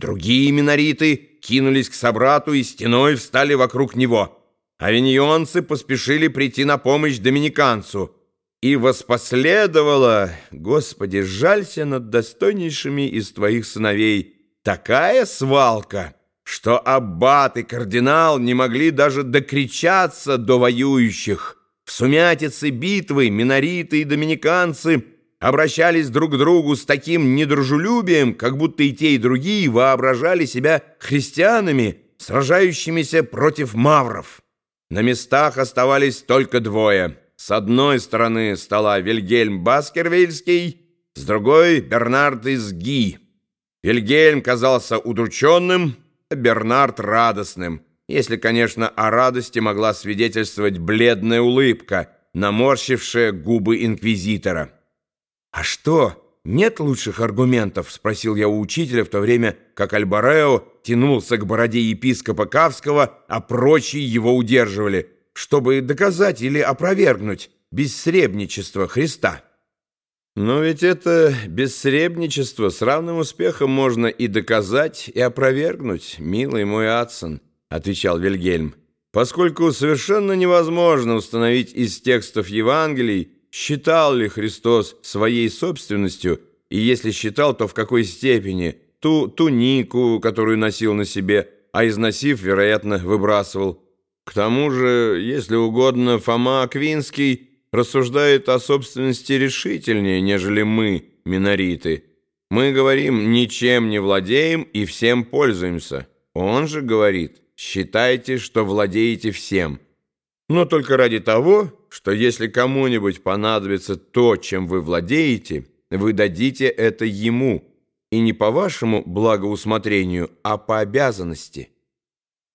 Другие минориты кинулись к собрату и стеной встали вокруг него. Авиньонцы поспешили прийти на помощь доминиканцу. И воспоследовала, Господи, жалься над достойнейшими из твоих сыновей, такая свалка, что аббат и кардинал не могли даже докричаться до воюющих. В сумятице битвы минориты и доминиканцы обращались друг к другу с таким недружелюбием, как будто и те, и другие воображали себя христианами, сражающимися против мавров. На местах оставались только двое. С одной стороны стола Вильгельм Баскервильский, с другой — Бернард из Ги. Вильгельм казался удрученным, а Бернард — радостным, если, конечно, о радости могла свидетельствовать бледная улыбка, наморщившая губы инквизитора. «А что, нет лучших аргументов?» — спросил я у учителя в то время, как Альбарео тянулся к бороде епископа Кавского, а прочие его удерживали, чтобы доказать или опровергнуть бессребничество Христа. «Но ведь это бессребничество с равным успехом можно и доказать, и опровергнуть, милый мой Адсон», — отвечал Вильгельм, «поскольку совершенно невозможно установить из текстов Евангелий, считал ли Христос своей собственностью, и если считал, то в какой степени, ту тунику, которую носил на себе, а износив, вероятно, выбрасывал. К тому же, если угодно, Фома Аквинский рассуждает о собственности решительнее, нежели мы, минориты. Мы говорим «ничем не владеем и всем пользуемся». Он же говорит «считайте, что владеете всем». Но только ради того, что если кому-нибудь понадобится то, чем вы владеете, вы дадите это ему, и не по вашему благоусмотрению, а по обязанности.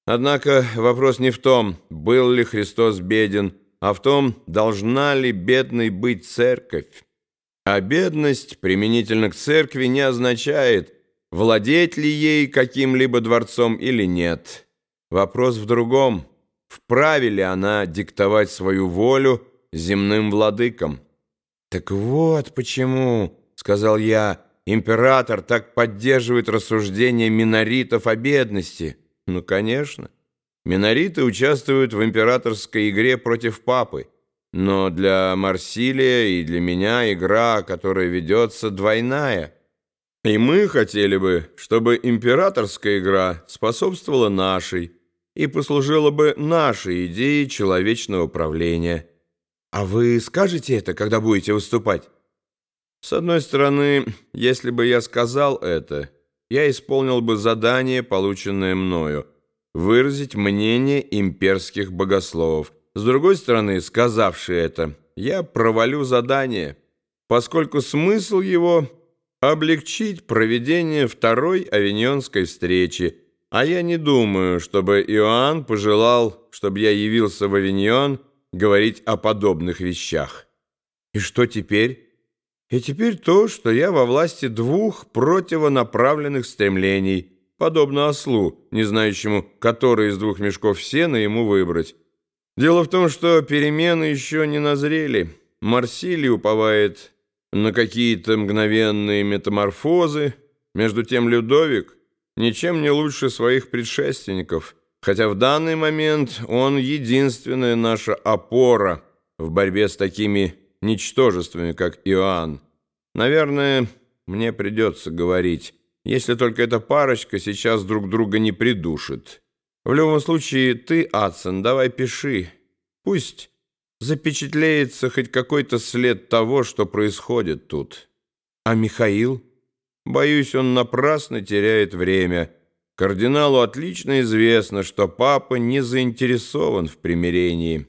Однако вопрос не в том, был ли Христос беден, а в том, должна ли бедной быть церковь. А бедность применительно к церкви не означает, владеть ли ей каким-либо дворцом или нет. Вопрос в другом – вправе ли она диктовать свою волю земным владыкам. «Так вот почему», — сказал я, — «император так поддерживает рассуждения миноритов о бедности». «Ну, конечно. Минориты участвуют в императорской игре против папы, но для Марсилия и для меня игра, которая ведется, двойная». И мы хотели бы, чтобы императорская игра способствовала нашей, и послужило бы нашей идее человечного правления. А вы скажете это, когда будете выступать? С одной стороны, если бы я сказал это, я исполнил бы задание, полученное мною, выразить мнение имперских богословов. С другой стороны, сказавши это, я провалю задание, поскольку смысл его — облегчить проведение второй авиньонской встречи — а я не думаю, чтобы Иоанн пожелал, чтобы я явился в Авиньон говорить о подобных вещах. И что теперь? И теперь то, что я во власти двух противонаправленных стремлений, подобно ослу, не знающему, который из двух мешков сена ему выбрать. Дело в том, что перемены еще не назрели. Марсилий уповает на какие-то мгновенные метаморфозы, между тем Людовик — ничем не лучше своих предшественников, хотя в данный момент он единственная наша опора в борьбе с такими ничтожествами, как Иоанн. Наверное, мне придется говорить, если только эта парочка сейчас друг друга не придушит. В любом случае, ты, Адсон, давай пиши. Пусть запечатлеется хоть какой-то след того, что происходит тут. А Михаил... Боюсь, он напрасно теряет время. Кардиналу отлично известно, что папа не заинтересован в примирении.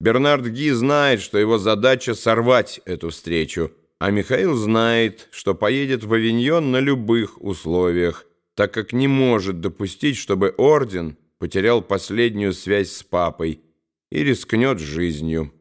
Бернард Ги знает, что его задача сорвать эту встречу, а Михаил знает, что поедет в Авиньон на любых условиях, так как не может допустить, чтобы орден потерял последнюю связь с папой и рискнет жизнью.